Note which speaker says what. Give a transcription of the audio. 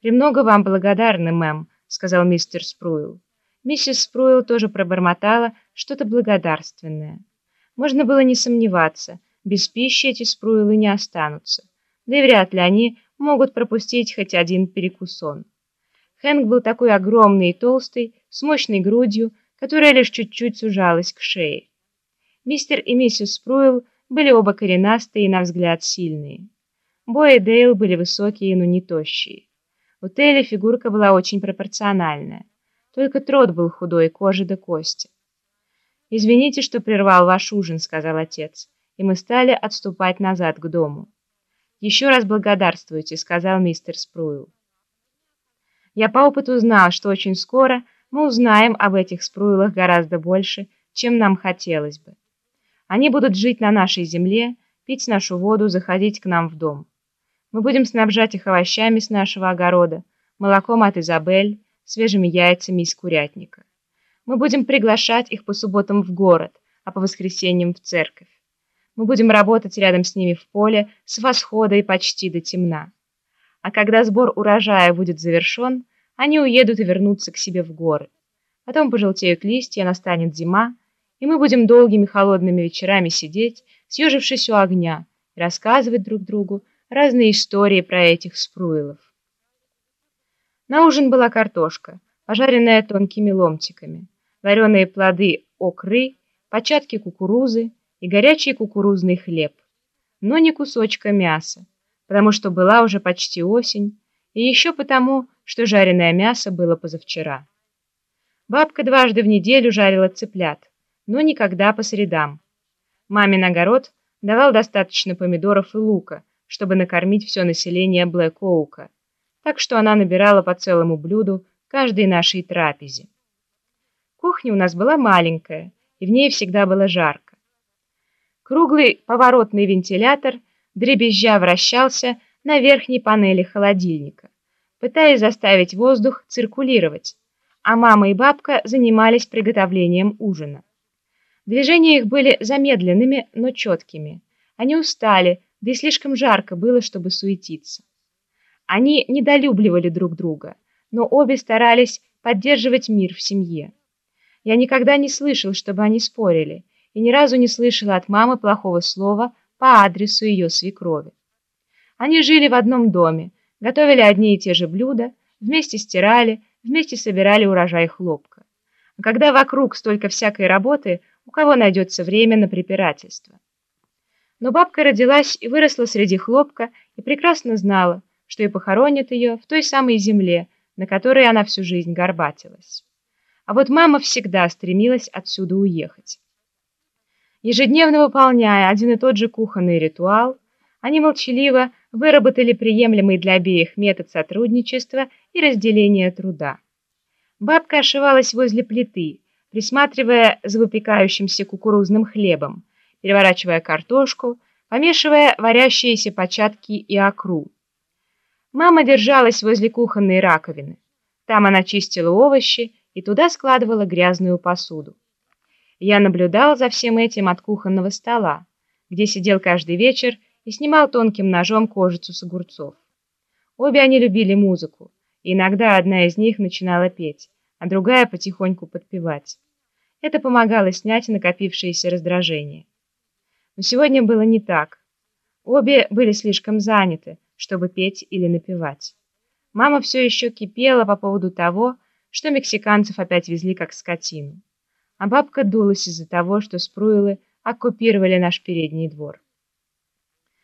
Speaker 1: «Премного вам благодарны, мэм», — сказал мистер Спруил. Миссис Спруил тоже пробормотала что-то благодарственное. Можно было не сомневаться, без пищи эти Спруилы не останутся, да и вряд ли они могут пропустить хоть один перекусон. Хэнк был такой огромный и толстый, с мощной грудью, которая лишь чуть-чуть сужалась к шее. Мистер и миссис Спруил были оба коренастые и, на взгляд, сильные. Бой и Дейл были высокие, но не тощие. У Телли фигурка была очень пропорциональная. Только Трот был худой, кожи до кости. «Извините, что прервал ваш ужин», — сказал отец, и мы стали отступать назад к дому. «Еще раз благодарствуйте», — сказал мистер Спруил. Я по опыту знал, что очень скоро мы узнаем об этих Спруилах гораздо больше, чем нам хотелось бы. Они будут жить на нашей земле, пить нашу воду, заходить к нам в дом. Мы будем снабжать их овощами с нашего огорода, молоком от Изабель, свежими яйцами из курятника. Мы будем приглашать их по субботам в город, а по воскресеньям в церковь. Мы будем работать рядом с ними в поле с восхода и почти до темна. А когда сбор урожая будет завершен, они уедут и вернутся к себе в горы. Потом пожелтеют листья, настанет зима, и мы будем долгими холодными вечерами сидеть, съежившись у огня, рассказывать друг другу разные истории про этих спруилов. На ужин была картошка, пожаренная тонкими ломтиками, вареные плоды окры, початки кукурузы и горячий кукурузный хлеб, но не кусочка мяса, потому что была уже почти осень, и еще потому, что жареное мясо было позавчера. Бабка дважды в неделю жарила цыплят, но никогда по средам. Мамин огород давал достаточно помидоров и лука, чтобы накормить все население Блэк-Оука, так что она набирала по целому блюду каждой нашей трапезе. Кухня у нас была маленькая, и в ней всегда было жарко. Круглый поворотный вентилятор дребезжа вращался на верхней панели холодильника, пытаясь заставить воздух циркулировать, а мама и бабка занимались приготовлением ужина. Движения их были замедленными, но четкими. Они устали, да и слишком жарко было, чтобы суетиться. Они недолюбливали друг друга, но обе старались поддерживать мир в семье. Я никогда не слышал, чтобы они спорили, и ни разу не слышала от мамы плохого слова по адресу ее свекрови. Они жили в одном доме, готовили одни и те же блюда, вместе стирали, вместе собирали урожай хлопка. А когда вокруг столько всякой работы, у кого найдется время на препирательство? Но бабка родилась и выросла среди хлопка и прекрасно знала, что и похоронят ее в той самой земле, на которой она всю жизнь горбатилась. А вот мама всегда стремилась отсюда уехать. Ежедневно выполняя один и тот же кухонный ритуал, они молчаливо выработали приемлемый для обеих метод сотрудничества и разделения труда. Бабка ошивалась возле плиты, присматривая за выпекающимся кукурузным хлебом, переворачивая картошку, помешивая варящиеся початки и окру. Мама держалась возле кухонной раковины. Там она чистила овощи и туда складывала грязную посуду. Я наблюдал за всем этим от кухонного стола, где сидел каждый вечер и снимал тонким ножом кожицу с огурцов. Обе они любили музыку, и иногда одна из них начинала петь, а другая потихоньку подпевать. Это помогало снять накопившееся раздражение. Но сегодня было не так. Обе были слишком заняты, чтобы петь или напевать. Мама все еще кипела по поводу того, что мексиканцев опять везли как скотину. А бабка дулась из-за того, что спруилы оккупировали наш передний двор.